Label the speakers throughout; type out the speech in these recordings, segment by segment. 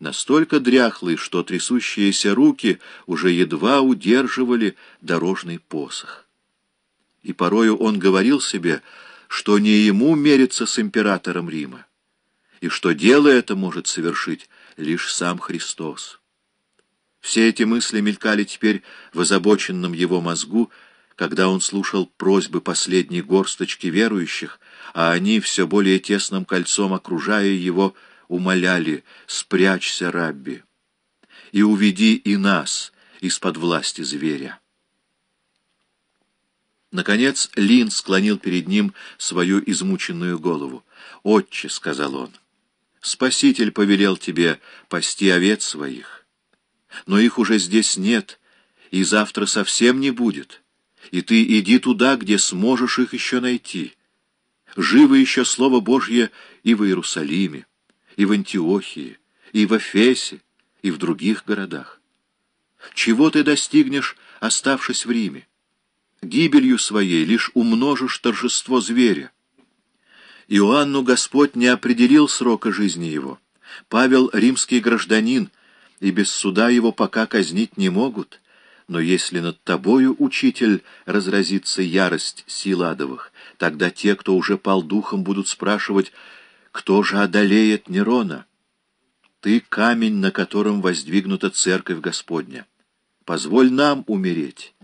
Speaker 1: настолько дряхлый, что трясущиеся руки уже едва удерживали дорожный посох. И порою он говорил себе, что не ему мериться с императором Рима, и что дело это может совершить лишь сам Христос. Все эти мысли мелькали теперь в озабоченном его мозгу, когда он слушал просьбы последней горсточки верующих, а они, все более тесным кольцом окружая его, умоляли «Спрячься, Рабби, и уведи и нас из-под власти зверя». Наконец Лин склонил перед ним свою измученную голову. «Отче», — сказал он, — «Спаситель повелел тебе пасти овец своих, но их уже здесь нет, и завтра совсем не будет» и ты иди туда, где сможешь их еще найти. Живо еще Слово Божье и в Иерусалиме, и в Антиохии, и в Эфесе, и в других городах. Чего ты достигнешь, оставшись в Риме? Гибелью своей лишь умножишь торжество зверя. Иоанну Господь не определил срока жизни его. Павел — римский гражданин, и без суда его пока казнить не могут — но если над тобою, учитель, разразится ярость силадовых, тогда те, кто уже пал духом, будут спрашивать, кто же одолеет Нерона? Ты — камень, на котором воздвигнута церковь Господня. Позволь нам умереть,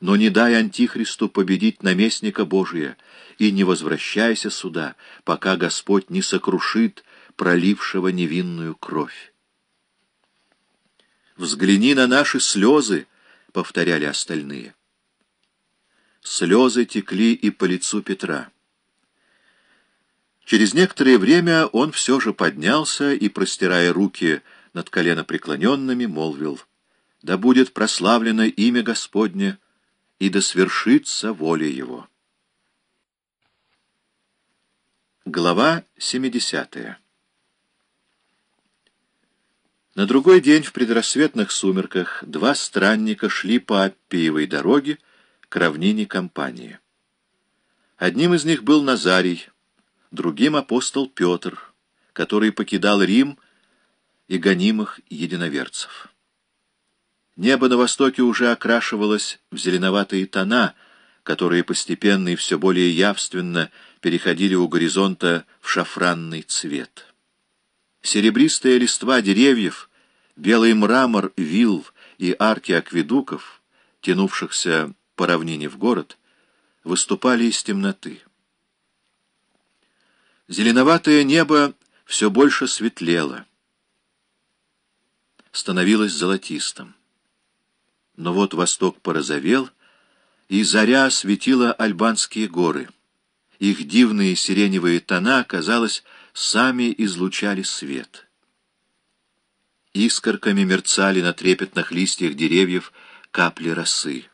Speaker 1: но не дай Антихристу победить наместника Божия, и не возвращайся сюда, пока Господь не сокрушит пролившего невинную кровь. Взгляни на наши слезы, — повторяли остальные. Слезы текли и по лицу Петра. Через некоторое время он все же поднялся и, простирая руки над коленопреклоненными, молвил, «Да будет прославлено имя Господне, и да свершится воля Его». Глава 70 на другой день в предрассветных сумерках два странника шли по Аппиевой дороге к равнине компании. Одним из них был Назарий, другим апостол Петр, который покидал Рим и гонимых единоверцев. Небо на востоке уже окрашивалось в зеленоватые тона, которые постепенно и все более явственно переходили у горизонта в шафранный цвет. Серебристая листва деревьев — Белый мрамор вилл и арки акведуков, тянувшихся по равнине в город, выступали из темноты. Зеленоватое небо все больше светлело, становилось золотистым. Но вот восток порозовел, и заря осветила альбанские горы. Их дивные сиреневые тона, казалось, сами излучали свет — Искорками мерцали на трепетных листьях деревьев капли росы.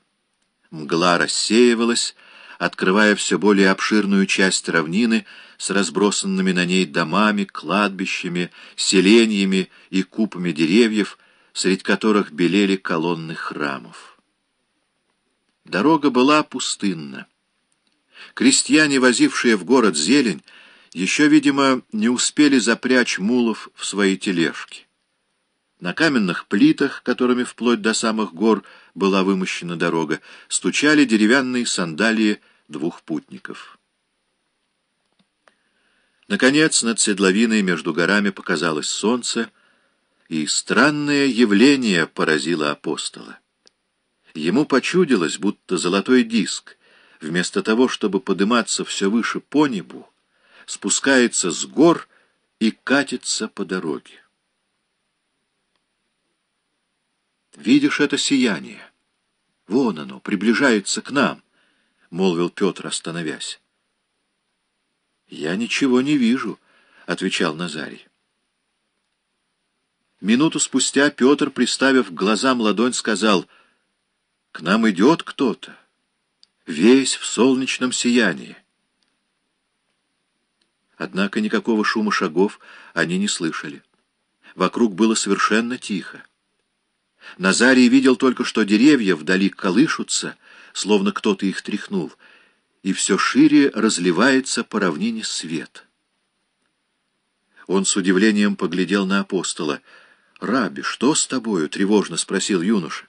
Speaker 1: Мгла рассеивалась, открывая все более обширную часть равнины с разбросанными на ней домами, кладбищами, селениями и купами деревьев, среди которых белели колонны храмов. Дорога была пустынна. Крестьяне, возившие в город зелень, еще, видимо, не успели запрячь мулов в свои тележки. На каменных плитах, которыми вплоть до самых гор была вымощена дорога, стучали деревянные сандалии двух путников. Наконец, над седловиной между горами показалось солнце, и странное явление поразило апостола. Ему почудилось, будто золотой диск, вместо того, чтобы подниматься все выше по небу, спускается с гор и катится по дороге. Видишь это сияние? Вон оно, приближается к нам, — молвил Петр, остановясь. Я ничего не вижу, — отвечал Назарий. Минуту спустя Петр, приставив к глазам ладонь, сказал, «К нам идет кто-то, весь в солнечном сиянии». Однако никакого шума шагов они не слышали. Вокруг было совершенно тихо. Назарий видел только, что деревья вдали колышутся, словно кто-то их тряхнул, и все шире разливается по равнине свет. Он с удивлением поглядел на апостола. «Раби, что с тобою?» — тревожно спросил юноша.